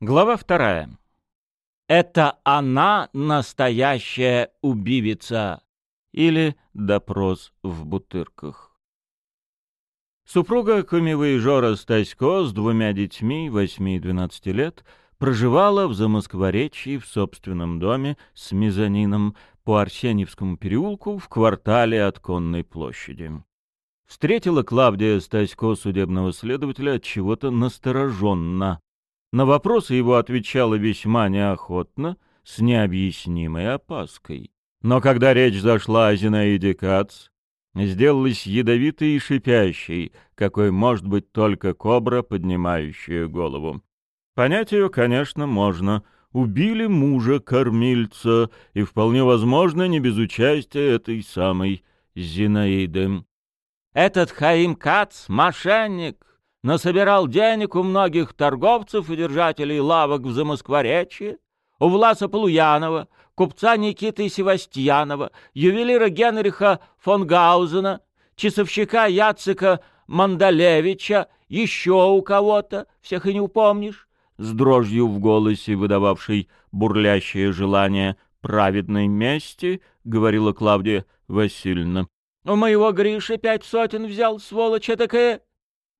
Глава вторая. Это она настоящая убивица или допрос в бутырках. Супруга комивоежора Стасько с двумя детьми 8 и 12 лет проживала в Замоскворечье в собственном доме с мезонином по Арсеньевскому переулку в квартале от Конной площади. Встретила Клавдия Стасько судебного следователя от чего-то настороженно, на вопросы его отвечала весьма неохотно, с необъяснимой опаской. Но когда речь зашла о Зинаиде Кац, сделалась ядовитой и шипящей, какой может быть только кобра, поднимающая голову. Понять ее, конечно, можно. Убили мужа-кормильца, и вполне возможно не без участия этой самой Зинаиды. «Этот Хаим Кац — мошенник!» Насобирал денег у многих торговцев и держателей лавок в Замоскворечье, у Власа Полуянова, купца Никиты Севастьянова, ювелира Генриха фон Гаузена, часовщика Яцика Мандалевича, еще у кого-то, всех и не упомнишь, с дрожью в голосе, выдававшей бурлящее желание праведной мести, говорила Клавдия Васильевна. — У моего Гриши пять сотен взял, сволочь такая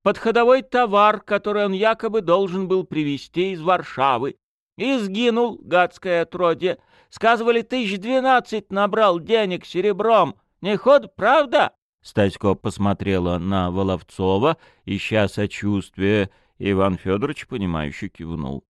подходовой товар, который он якобы должен был привезти из Варшавы. И сгинул, гадское отродье. Сказывали, тысяч двенадцать набрал денег серебром. Не ход, правда? Стасько посмотрела на Воловцова, ища сочувствия. Иван Федорович, понимающе кивнул.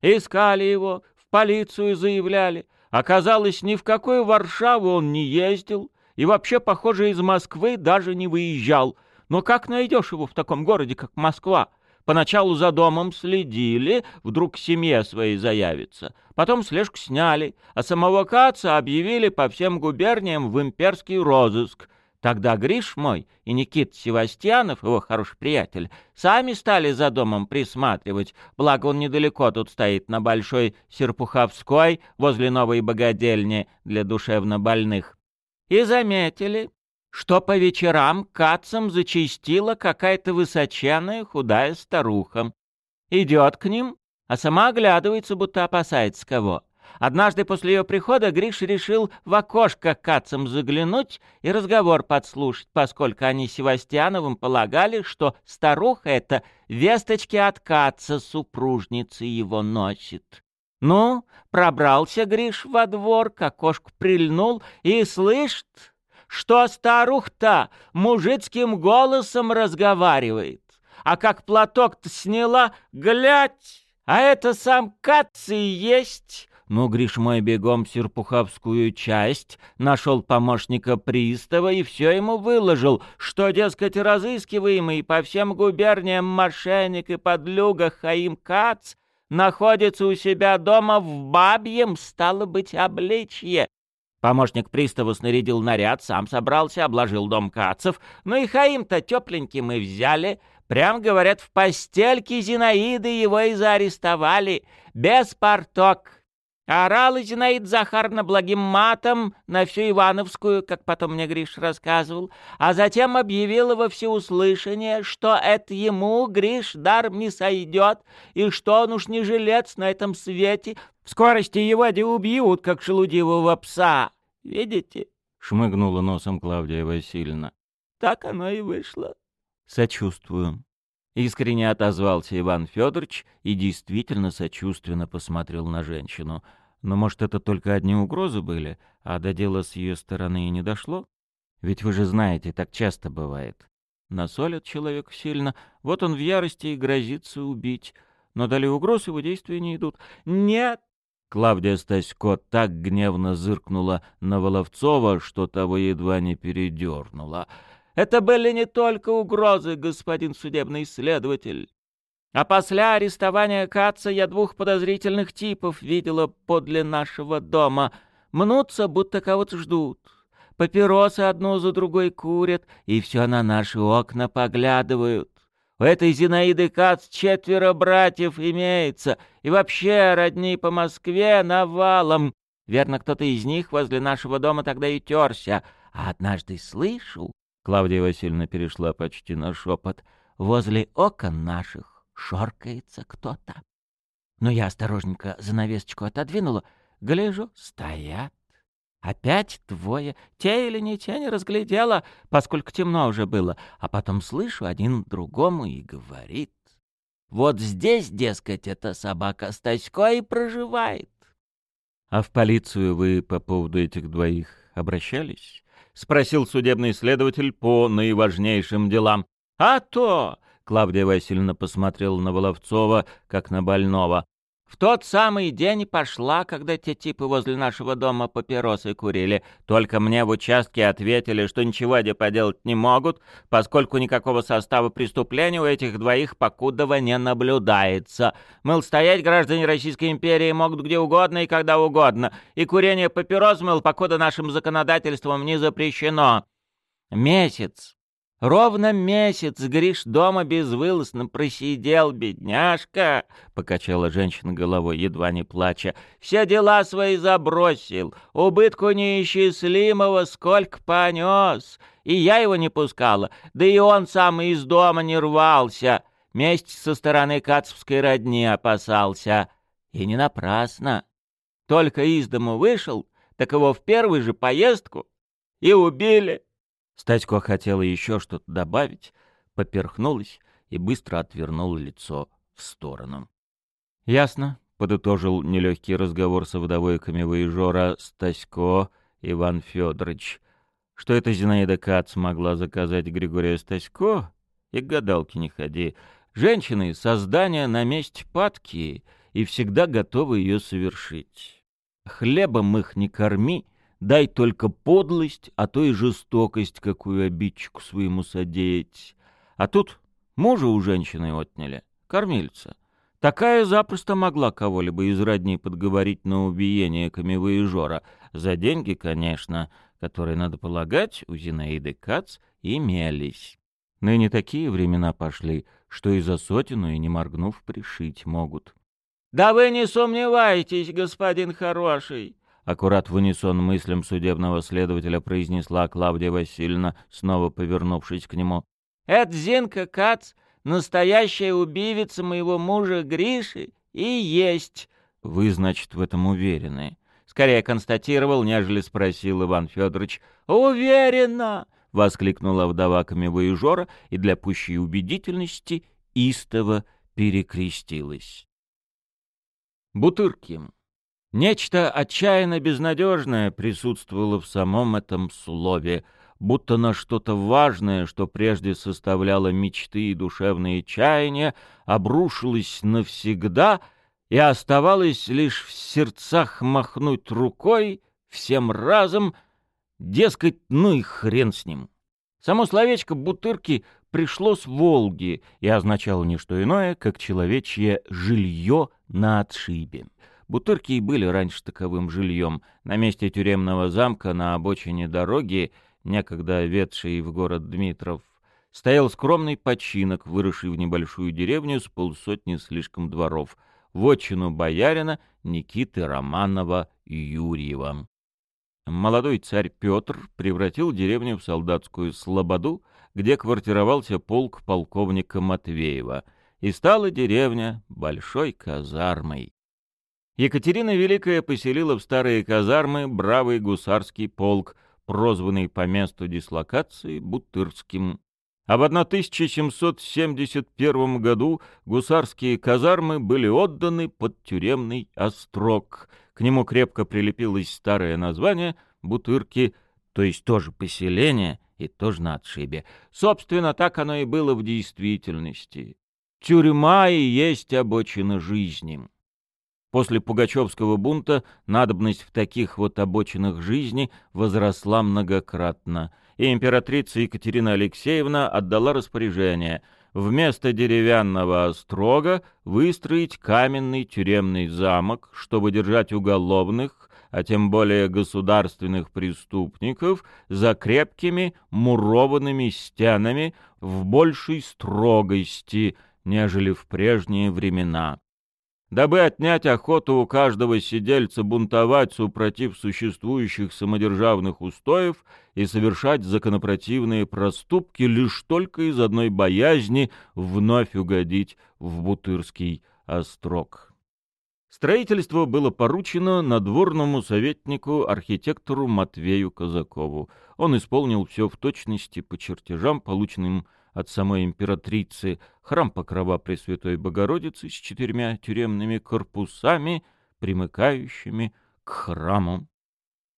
Искали его, в полицию заявляли. Оказалось, ни в какую Варшаву он не ездил и вообще, похоже, из Москвы даже не выезжал. Но как найдешь его в таком городе, как Москва? Поначалу за домом следили, вдруг к семье своей заявится. Потом слежку сняли, а самого Каца объявили по всем губерниям в имперский розыск. Тогда Гриш мой и Никит Севастьянов, его хороший приятель, сами стали за домом присматривать, благо он недалеко тут стоит, на Большой Серпуховской, возле новой богадельни для душевнобольных. И заметили, что по вечерам кацам зачастила какая-то высоченная худая старуха. Идет к ним, а сама оглядывается, будто опасается кого. Однажды после ее прихода Гриш решил в окошко кацам заглянуть и разговор подслушать, поскольку они Севастьяновым полагали, что старуха эта весточки от каца супружницы его носит. Ну, пробрался Гриш во двор, к окошку прильнул и слышит что старух-то мужицким голосом разговаривает. А как платок-то сняла, глядь, а это сам Каци есть. Ну, Гриш мой бегом Серпуховскую часть, нашел помощника пристава и все ему выложил, что, дескать, разыскиваемый по всем губерниям мошенник и подлюга Хаим Кац находится у себя дома в бабьем, стало быть, обличье, Помощник пристава снарядил наряд, сам собрался, обложил дом Кацев. Ну и Хаим-то тепленький мы взяли. Прям, говорят, в постельке Зинаиды его и заарестовали. Без порток. Орала Зинаид Захарна благим матом на всю Ивановскую, как потом мне Гриш рассказывал, а затем объявила во всеуслышание, что это ему, Гриш, даром не сойдет, и что он уж не жилец на этом свете, в скорости его де убьют, как шелудивого пса. Видите? — шмыгнула носом Клавдия Васильевна. — Так оно и вышло. — Сочувствую. Искренне отозвался Иван Федорович и действительно сочувственно посмотрел на женщину. Но, может, это только одни угрозы были, а до дела с ее стороны и не дошло? Ведь вы же знаете, так часто бывает. Насолят человек сильно, вот он в ярости и грозится убить. Но далее угроз его действия не идут. «Нет!» Клавдия Стасько так гневно зыркнула на Воловцова, что того едва не передернула. «Это были не только угрозы, господин судебный следователь. А после арестования Каца я двух подозрительных типов видела подле нашего дома. Мнутся, будто кого-то ждут. Папиросы одну за другой курят, и все на наши окна поглядывают. У этой Зинаиды Кац четверо братьев имеется, и вообще родни по Москве навалом. Верно, кто-то из них возле нашего дома тогда и терся. А однажды слышу, Клавдия Васильевна перешла почти на шепот, возле окон наших шоркается кто-то. Но я осторожненько занавесочку отодвинула, гляжу, стоят. Опять двое. Те или не те не разглядела, поскольку темно уже было. А потом слышу один другому и говорит. Вот здесь, дескать, эта собака Стасько и проживает. — А в полицию вы по поводу этих двоих обращались? — спросил судебный следователь по наиважнейшим делам. — А то! — Клавдия Васильевна посмотрела на Воловцова, как на больного. В тот самый день пошла, когда те типы возле нашего дома папиросы курили. Только мне в участке ответили, что ничего де поделать не могут, поскольку никакого состава преступления у этих двоих покудова не наблюдается. Мыл, стоять граждане Российской империи могут где угодно и когда угодно, и курение папирос, мыл, покуда нашим законодательством не запрещено. Месяц Ровно месяц Гриш дома безвылазно просидел, бедняжка, — покачала женщина головой, едва не плача. Все дела свои забросил, убытку неисчислимого сколько понес. И я его не пускала, да и он сам из дома не рвался. Месть со стороны кацовской родни опасался. И не напрасно. Только из дому вышел, так его в первую же поездку и убили. Статько хотела еще что-то добавить, поперхнулась и быстро отвернула лицо в сторону. «Ясно», — подытожил нелегкий разговор со вдовой камевоежора Стасько Иван Федорович. Что это Зинаида Кац могла заказать Григория Стасько? И к гадалке не ходи. Женщины — создания на месте падки и всегда готовы ее совершить. Хлебом их не корми, Дай только подлость, а то и жестокость, какую обидчику своему содеять. А тут мужа у женщины отняли, кормильца. Такая запросто могла кого-либо из родней подговорить на убиение камевоежора. За деньги, конечно, которые, надо полагать, у Зинаиды Кац имелись. Ныне такие времена пошли, что и за сотину, и не моргнув, пришить могут. — Да вы не сомневайтесь, господин хороший! Аккурат в унисон мыслям судебного следователя произнесла Клавдия Васильевна, снова повернувшись к нему. «Это Зинка Кац, настоящая убивица моего мужа Гриши, и есть». «Вы, значит, в этом уверены?» Скорее констатировал, нежели спросил Иван Федорович. «Уверена!» — воскликнула вдова камевоежора и для пущей убедительности истово перекрестилась. Бутырки. Нечто отчаянно безнадежное присутствовало в самом этом слове, будто на что-то важное, что прежде составляло мечты и душевные чаяния, обрушилось навсегда и оставалось лишь в сердцах махнуть рукой всем разом, дескать, ну и хрен с ним. Само словечко «бутырки» пришло с Волги и означало не что иное, как человечье «жилье на отшибе». Бутырки и были раньше таковым жильем. На месте тюремного замка на обочине дороги, некогда ведшей в город Дмитров, стоял скромный починок, выросший в небольшую деревню с полсотни слишком дворов, вотчину боярина Никиты Романова Юрьева. Молодой царь Петр превратил деревню в солдатскую слободу, где квартировался полк полковника Матвеева, и стала деревня большой казармой. Екатерина Великая поселила в старые казармы бравый гусарский полк, прозванный по месту дислокации Бутырским. А в 1771 году гусарские казармы были отданы под тюремный острог. К нему крепко прилепилось старое название Бутырки, то есть тоже поселение и тоже на отшибе. Собственно, так оно и было в действительности. Тюрьма и есть обочина жизни. После Пугачевского бунта надобность в таких вот обочинах жизни возросла многократно, и императрица Екатерина Алексеевна отдала распоряжение вместо деревянного острога выстроить каменный тюремный замок, чтобы держать уголовных, а тем более государственных преступников, за крепкими мурованными стенами в большей строгости, нежели в прежние времена дабы отнять охоту у каждого сидельца бунтовать супротив существующих самодержавных устоев и совершать законопротивные проступки лишь только из одной боязни вновь угодить в Бутырский острог. Строительство было поручено надворному советнику архитектору Матвею Казакову. Он исполнил все в точности по чертежам, полученным от самой императрицы, храм Покрова Пресвятой Богородицы с четырьмя тюремными корпусами, примыкающими к храму.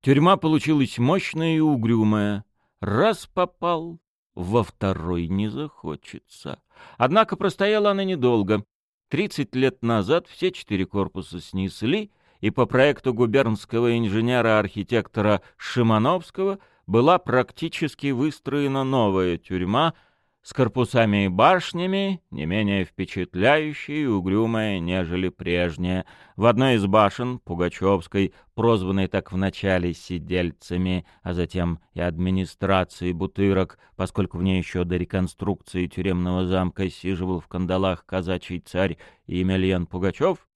Тюрьма получилась мощная и угрюмая. Раз попал, во второй не захочется. Однако простояла она недолго. Тридцать лет назад все четыре корпуса снесли, и по проекту губернского инженера-архитектора Шимановского была практически выстроена новая тюрьма — с корпусами и башнями, не менее впечатляющей и угрюмая, нежели прежняя. В одной из башен, Пугачевской, прозванной так вначале сидельцами, а затем и администрацией Бутырок, поскольку в ней еще до реконструкции тюремного замка сиживал в кандалах казачий царь Емельян Пугачев,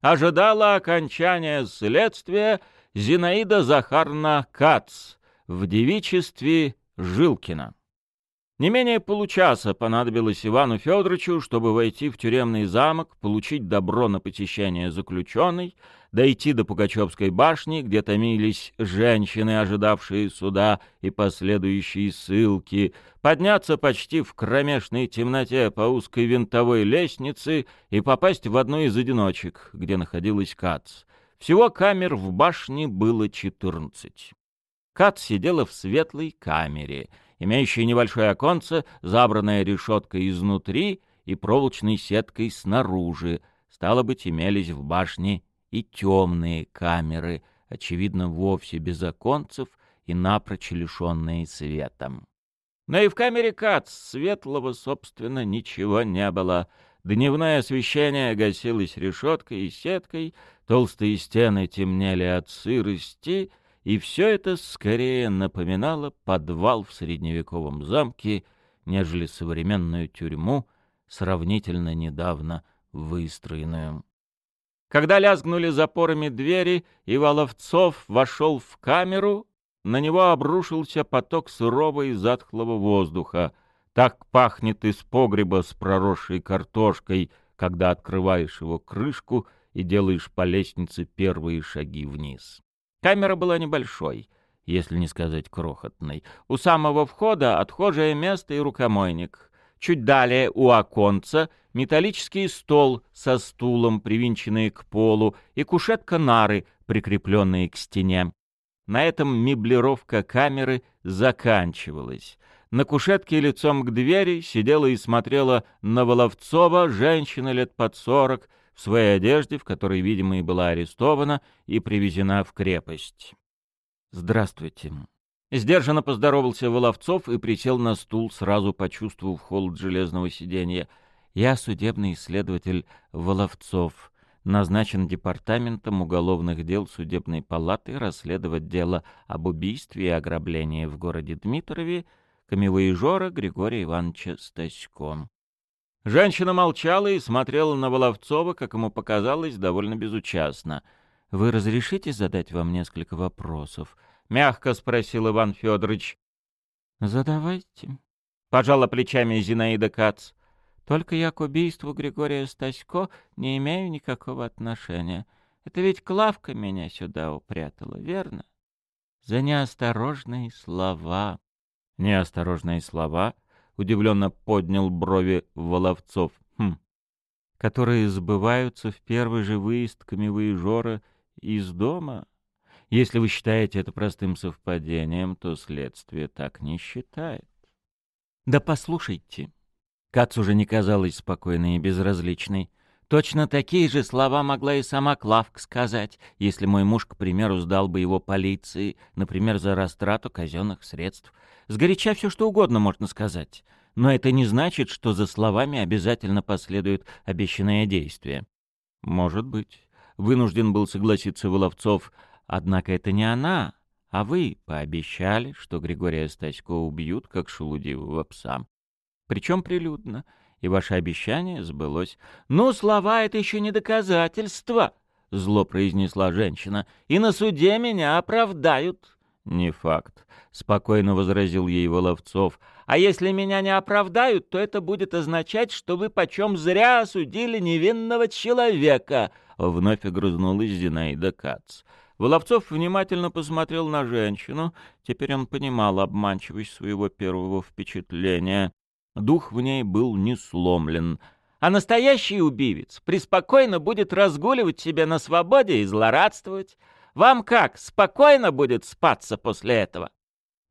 ожидала окончания следствия Зинаида Захарна Кац в девичестве Жилкина. Не менее получаса понадобилось Ивану Федоровичу, чтобы войти в тюремный замок, получить добро на посещение заключенной, дойти до Пугачевской башни, где томились женщины, ожидавшие суда и последующие ссылки, подняться почти в кромешной темноте по узкой винтовой лестнице и попасть в одну из одиночек, где находилась Кац. Всего камер в башне было четырнадцать. Кат сидела в светлой камере — имеющее небольшое оконце, забранное решеткой изнутри и проволочной сеткой снаружи. Стало быть, имелись в башне и темные камеры, очевидно, вовсе без оконцев и напрочь лишенные светом. Но и в камере Кац светлого, собственно, ничего не было. Дневное освещение гасилось решеткой и сеткой, толстые стены темнели от сырости — и все это скорее напоминало подвал в средневековом замке, нежели современную тюрьму, сравнительно недавно выстроенную. Когда лязгнули запорами двери, и Воловцов вошел в камеру, на него обрушился поток сырого и затхлого воздуха. Так пахнет из погреба с проросшей картошкой, когда открываешь его крышку и делаешь по лестнице первые шаги вниз. Камера была небольшой, если не сказать крохотной. У самого входа отхожее место и рукомойник. Чуть далее у оконца металлический стол со стулом, привинченный к полу, и кушетка нары, прикрепленные к стене. На этом меблировка камеры заканчивалась. На кушетке лицом к двери сидела и смотрела на Воловцова женщина лет под сорок, в своей одежде, в которой, видимо, и была арестована и привезена в крепость. «Здравствуйте». Сдержанно поздоровался Воловцов и присел на стул, сразу почувствовав холод железного сиденья. «Я судебный исследователь Воловцов, назначен Департаментом уголовных дел Судебной палаты расследовать дело об убийстве и ограблении в городе Дмитрове камевоежора Григория Ивановича Стасько. Женщина молчала и смотрела на Воловцова, как ему показалось, довольно безучастно. «Вы разрешите задать вам несколько вопросов?» — мягко спросил Иван Федорович. «Задавайте», — пожала плечами Зинаида Кац. «Только я к убийству Григория Стасько не имею никакого отношения. Это ведь Клавка меня сюда упрятала, верно? За неосторожные слова». «Неосторожные слова?» — удивленно поднял брови Воловцов. «Хм. Которые сбываются в первый же выезд камевоежора из дома? Если вы считаете это простым совпадением, то следствие так не считает». «Да послушайте». Кац уже не казалась спокойной и безразличной. Точно такие же слова могла и сама Клавка сказать, если мой муж, к примеру, сдал бы его полиции, например, за растрату казенных средств. Сгоряча все что угодно можно сказать. Но это не значит, что за словами обязательно последует обещанное действие. Может быть. Вынужден был согласиться Воловцов. Однако это не она, а вы пообещали, что Григория Стасько убьют, как шелудивого пса. Причем прилюдно. И ваше обещание сбылось. «Ну, слова — это еще не доказательство», — зло произнесла женщина. «И на суде меня оправдают». «Не факт», — спокойно возразил ей Воловцов. «А если меня не оправдают, то это будет означать, что вы почем зря осудили невинного человека, — вновь огрызнулась Зинаида Кац. Воловцов внимательно посмотрел на женщину. Теперь он понимал обманчивость своего первого впечатления. Дух в ней был не сломлен. А настоящий убивец преспокойно будет разгуливать себя на свободе и злорадствовать. Вам как, спокойно будет спаться после этого?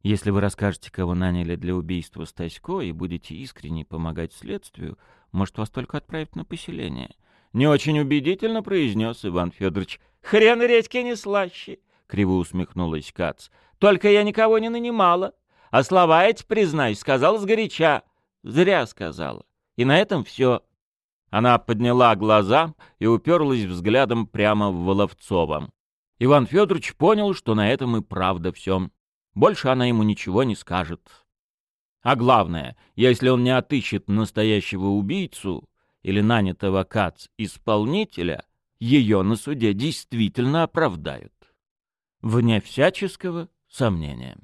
Если вы расскажете, кого наняли для убийства Стасько, и будете искренне помогать следствию, может, вас только отправят на поселение. Не очень убедительно произнес Иван Федорович. Хрен редьки не слаще, криво усмехнулась Кац. Только я никого не нанимала. А слова эти, признаюсь, сказала сгоряча. Зря сказала. И на этом все. Она подняла глаза и уперлась взглядом прямо в Воловцова. Иван Федорович понял, что на этом и правда все. Больше она ему ничего не скажет. А главное, если он не отыщет настоящего убийцу или нанятого КАЦ-исполнителя, ее на суде действительно оправдают. Вне всяческого сомнения.